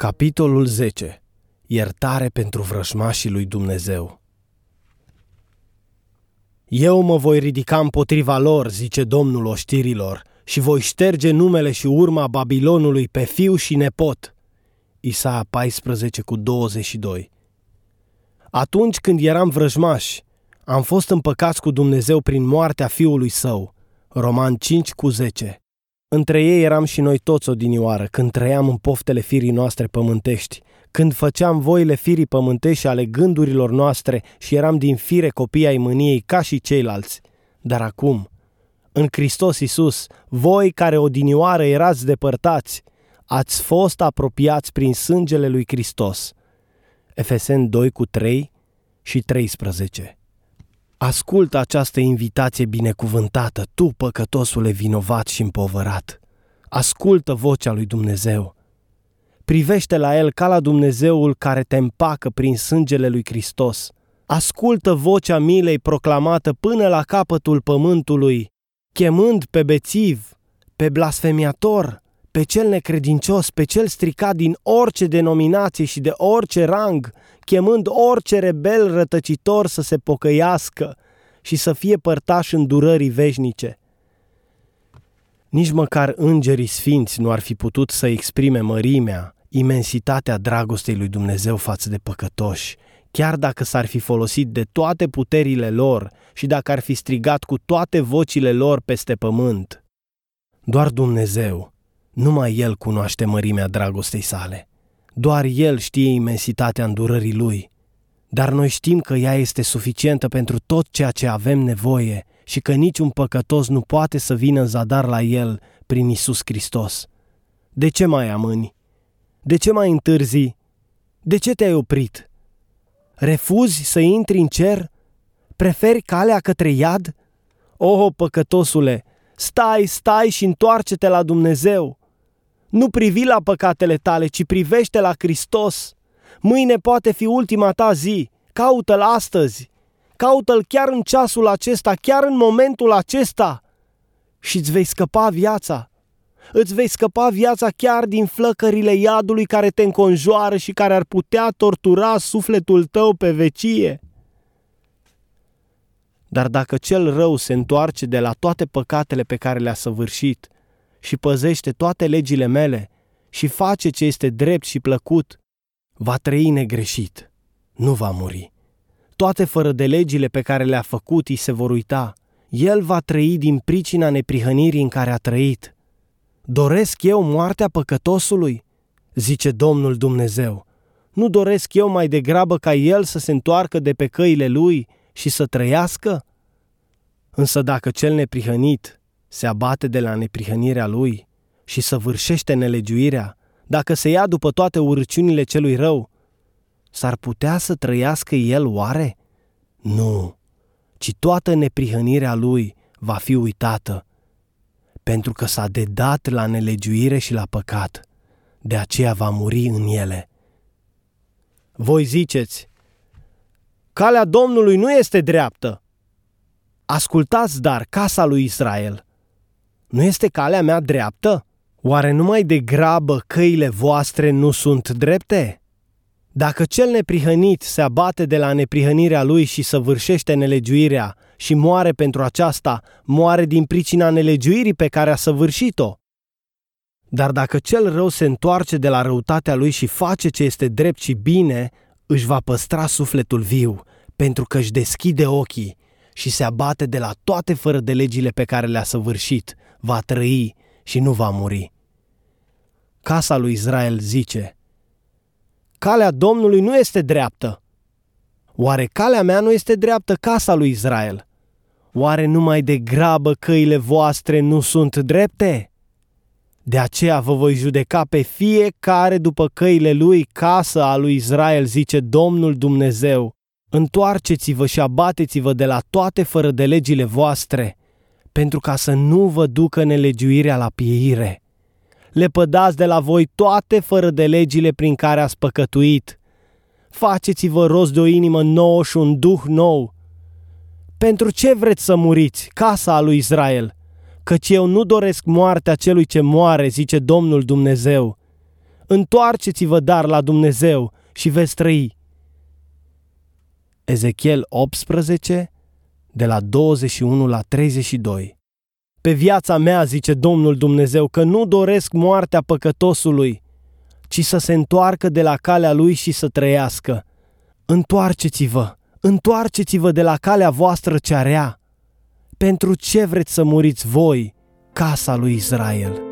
Capitolul 10. Iertare pentru vrăjmașii lui Dumnezeu. Eu mă voi ridica împotriva lor, zice Domnul oștirilor, și voi șterge numele și urma Babilonului pe fiu și nepot. Isaia 14 cu 22. Atunci când eram vrăjmași, am fost împăcați cu Dumnezeu prin moartea fiului său. Roman 5 cu 10. Între ei eram și noi toți odinioară, când trăiam în poftele firii noastre pământești, când făceam voile firii pământești ale gândurilor noastre și eram din fire copii ai mâniei ca și ceilalți. Dar acum, în Hristos Iisus, voi care odinioară erați depărtați, ați fost apropiați prin sângele lui Hristos. Efeseni 2 cu 3 și 13. Ascultă această invitație binecuvântată, tu, păcătosule vinovat și împovărat. Ascultă vocea lui Dumnezeu. Privește la El ca la Dumnezeul care te împacă prin sângele lui Hristos. Ascultă vocea milei proclamată până la capătul pământului, chemând pe bețiv, pe blasfemiator, pe cel necredincios, pe cel stricat din orice denominație și de orice rang, chemând orice rebel rătăcitor să se pocăiască și să fie părtaș în durării veșnice. Nici măcar îngerii sfinți nu ar fi putut să exprime mărimea, imensitatea dragostei lui Dumnezeu față de păcătoși, chiar dacă s-ar fi folosit de toate puterile lor și dacă ar fi strigat cu toate vocile lor peste pământ. Doar Dumnezeu, numai El cunoaște mărimea dragostei sale. Doar El știe imensitatea îndurării Lui. Dar noi știm că ea este suficientă pentru tot ceea ce avem nevoie și că niciun păcătos nu poate să vină în zadar la El prin Isus Hristos. De ce mai amâni? De ce mai întârzi? De ce te-ai oprit? Refuzi să intri în cer? Preferi calea către iad? O, păcătosule, stai, stai și întoarce-te la Dumnezeu. Nu privi la păcatele tale, ci privește la Hristos. Mâine poate fi ultima ta zi. Caută-L astăzi. Caută-L chiar în ceasul acesta, chiar în momentul acesta. Și îți vei scăpa viața. Îți vei scăpa viața chiar din flăcările iadului care te înconjoară și care ar putea tortura sufletul tău pe vecie. Dar dacă cel rău se întoarce de la toate păcatele pe care le-a săvârșit – și păzește toate legile mele și face ce este drept și plăcut, va trăi negreșit, nu va muri. Toate fără de legile pe care le-a făcut îi se vor uita. El va trăi din pricina neprihănirii în care a trăit. Doresc eu moartea păcătosului? Zice Domnul Dumnezeu. Nu doresc eu mai degrabă ca el să se întoarcă de pe căile lui și să trăiască? Însă dacă cel neprihănit se abate de la neprihănirea lui și săvârșește nelegiuirea, dacă se ia după toate urăciunile celui rău, s-ar putea să trăiască el oare? Nu, ci toată neprihănirea lui va fi uitată, pentru că s-a dedat la nelegiuire și la păcat, de aceea va muri în ele. Voi ziceți, calea Domnului nu este dreaptă. Ascultați dar casa lui Israel – nu este calea mea dreaptă? Oare numai de grabă căile voastre nu sunt drepte? Dacă cel neprihănit se abate de la neprihănirea lui și săvârșește nelegiuirea și moare pentru aceasta, moare din pricina nelegiuirii pe care a săvârșit-o. Dar dacă cel rău se întoarce de la răutatea lui și face ce este drept și bine, își va păstra sufletul viu, pentru că își deschide ochii și se abate de la toate fără de legile pe care le-a săvârșit, va trăi și nu va muri. Casa lui Israel zice, Calea Domnului nu este dreaptă. Oare calea mea nu este dreaptă casa lui Israel? Oare numai de grabă căile voastre nu sunt drepte? De aceea vă voi judeca pe fiecare după căile lui, casă a lui Israel, zice Domnul Dumnezeu. Întoarceți-vă și abateți-vă de la toate fără de legile voastre pentru ca să nu vă ducă nelegiuirea la pieire. Lepădați de la voi toate fără de legile prin care ați păcătuit. Faceți-vă rost de o inimă nouă și un duh nou. Pentru ce vreți să muriți, casa a lui Israel? Căci eu nu doresc moartea celui ce moare, zice Domnul Dumnezeu. întoarceți-vă dar la Dumnezeu și veți trăi. Ezechiel 18, de la 21 la 32 Pe viața mea, zice Domnul Dumnezeu, că nu doresc moartea păcătosului, ci să se întoarcă de la calea lui și să trăiască. Întoarceți-vă, întoarceți-vă de la calea voastră cea rea. Pentru ce vreți să muriți voi, casa lui Israel?